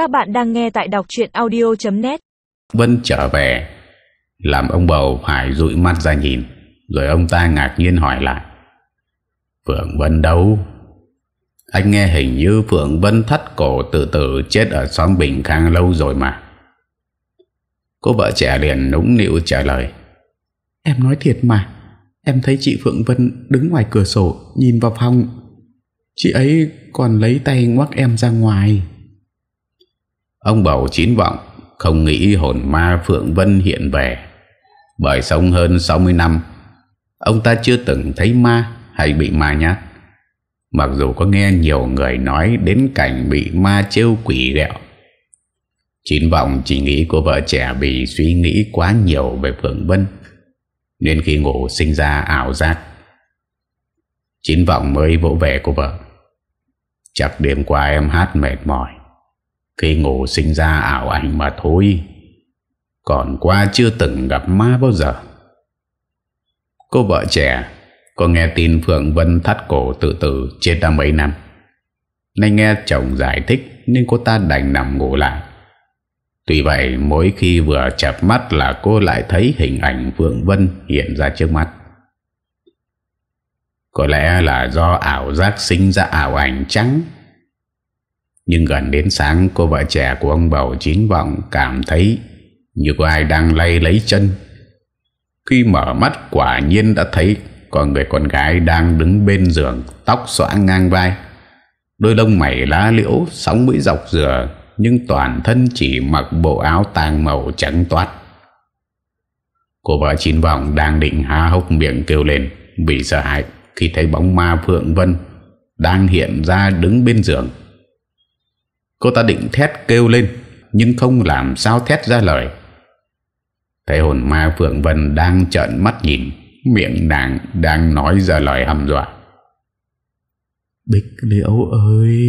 Các bạn đang nghe tại đọc chuyện audio.net Vân trở về Làm ông bầu phải dụi mắt ra nhìn Rồi ông ta ngạc nhiên hỏi lại. Phượng Vân đâu? Anh nghe hình như Phượng Vân thắt cổ tự tử Chết ở xóm Bình Khang lâu rồi mà. Cô vợ trẻ liền nũng nịu trả lời. Em nói thiệt mà Em thấy chị Phượng Vân đứng ngoài cửa sổ Nhìn vào phòng. Chị ấy còn lấy tay ngoắc em ra ngoài Ông bầu chín vọng, Không nghĩ hồn ma Phượng Vân hiện về. Bởi sống hơn 60 năm, Ông ta chưa từng thấy ma Hay bị ma nhát. Mặc dù có nghe nhiều người nói Đến cảnh bị ma trêu quỷ ghẹo, Chín vọng chỉ nghĩ của vợ trẻ Vì suy nghĩ quá nhiều về Phượng Vân, Nên khi ngủ sinh ra ảo giác. Chín vọng mới vỗ về của vợ. Chắc đêm qua em hát mệt mỏi. Khi ngủ sinh ra ảo ảnh mà thôi. Còn qua chưa từng gặp ma bao giờ. Cô vợ trẻ, Có nghe tin Phượng Vân thắt cổ tự tử chết đã mấy năm. Nay nghe chồng giải thích Nên cô ta đành nằm ngủ lại. Tuy vậy, mỗi khi vừa chập mắt là cô lại thấy hình ảnh Phượng Vân hiện ra trước mắt. Có lẽ là do ảo giác sinh ra ảo ảnh trắng nhưng gần đến sáng, cô vợ trẻ của ông bầu chín vọng cảm thấy Như có ai đang lay lấy chân. Khi mở mắt, quả nhiên đã thấy Có người con gái đang đứng bên giường, Tóc xõa ngang vai. Đôi lông mày lá liễu, Sóng mũi dọc dừa, Nhưng toàn thân chỉ mặc bộ áo tàng màu trắng toát. Cô vợ chín vọng đang định há hốc miệng kêu lên, Vì sợ hãi khi thấy bóng ma Phượng Vân đang hiện ra đứng bên giường. Cô ta định thét kêu lên nhưng không làm sao thét ra lời. Thấy hồn ma Phượng Vân đang trợn mắt nhìn, miệng nàng đang nói ra lời hầm dọa. Bích liễu ơi,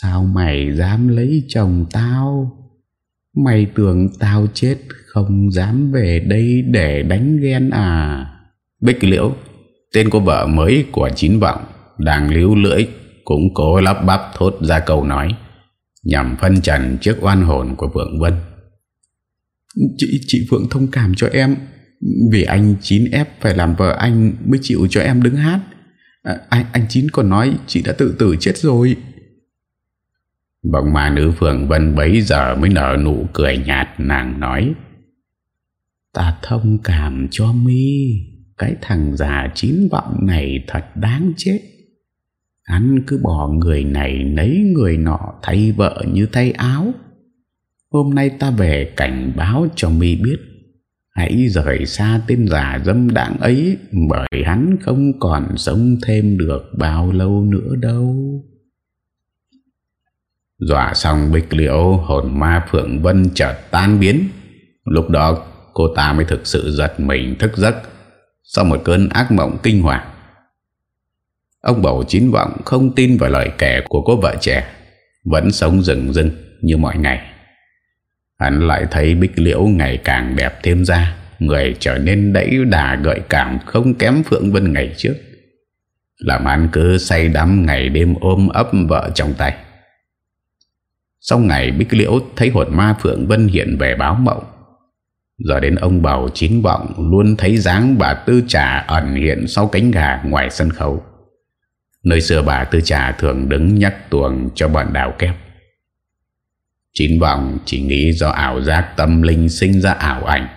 sao mày dám lấy chồng tao? Mày tưởng tao chết không dám về đây để đánh ghen à? Bích liễu Tên cô vợ mới của chín vọng Đang líu lưỡi Cũng cố lắp bắp thốt ra câu nói Nhằm phân trần trước oan hồn của Phượng Vân. Chị, chị Phượng thông cảm cho em. Vì anh Chín ép phải làm vợ anh Mới chịu cho em đứng hát. À, anh, anh Chín còn nói chị đã tự tử chết rồi. Bỗng mà nữ Phượng Vân bấy giờ mới nở nụ cười nhạt nàng nói. Ta thông cảm cho mi. Cái thằng già chín vọng này thật đáng chết Hắn cứ bỏ người này lấy người nọ thay vợ như thay áo. Hôm nay ta về cảnh báo cho mi biết. Hãy rời xa tên già dâm đảng ấy, Bởi hắn không còn sống thêm được bao lâu nữa đâu. Dọa xong bịch liễu hồn ma Phượng Vân chợt tan biến. Lúc đó, cô ta mới thực sự giật mình, thức giấc. Sau một cơn ác mộng kinh hoàng. Ông bầu chín vọng không tin vào lời kể của cô vợ trẻ, vẫn sống rừng rưng như mọi ngày. Hắn lại thấy bích liễu ngày càng đẹp thêm ra, người trở nên đẩy đà gợi cảm không kém Phượng Vân ngày trước. Làm hắn cứ say đắm ngày đêm ôm ấp vợ trong tay. Sau ngày Bích Liễu thấy hồn ma Phượng Vân hiện về báo mộng Giờ đến ông bầu chín vọng Luôn thấy dáng bà Tư Trà ẩn hiện sau cánh gà ngoài sân khấu Nơi xưa bà Tư Trà thường đứng nhắc tuồng cho bọn đào kép. Chín vọng chỉ nghĩ do ảo giác tâm linh sinh ra ảo ảnh.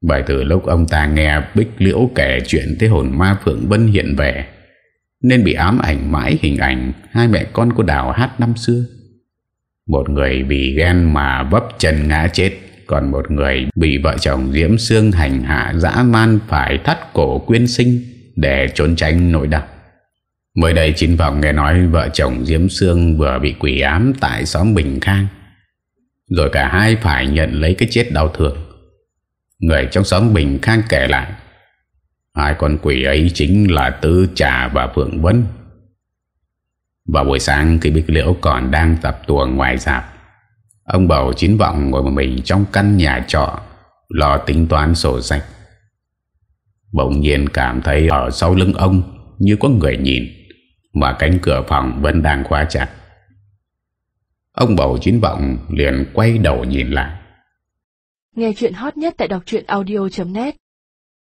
Bởi từ lúc ông ta nghe Bích Liễu kể chuyện thế hồn ma Phượng Vân hiện về, Nên bị ám ảnh mãi hình ảnh hai mẹ con của đào hát năm xưa. Một người vì ghen mà vấp chân ngã chết, còn một người bị vợ chồng Diễm Sương hành hạ dã man phải thắt cổ quyên sinh để trốn tránh nỗi đau. Mới đây chín vọng nghe nói vợ chồng Diễm Sương vừa bị quỷ ám tại xóm Bình Khang. Rồi cả hai phải nhận lấy cái chết đau thương. Người trong xóm Bình Khang kể lại. Hai con quỷ ấy chính là Tư Trà và Phượng Vân. Vào buổi sáng khi Bích Liễu còn đang tập tuồng ngoài dạp, Ông bầu chín vọng ngồi một mình trong căn nhà trọ, Lo tính toán sổ sách Bỗng nhiên cảm thấy ở sau lưng ông Như có người nhìn mà cánh cửa phòng vẫn đang khóa chặt. Ông bầu chín vọng liền quay đầu nhìn lại. Nghe chuyện hot nhất tại đọc audio.net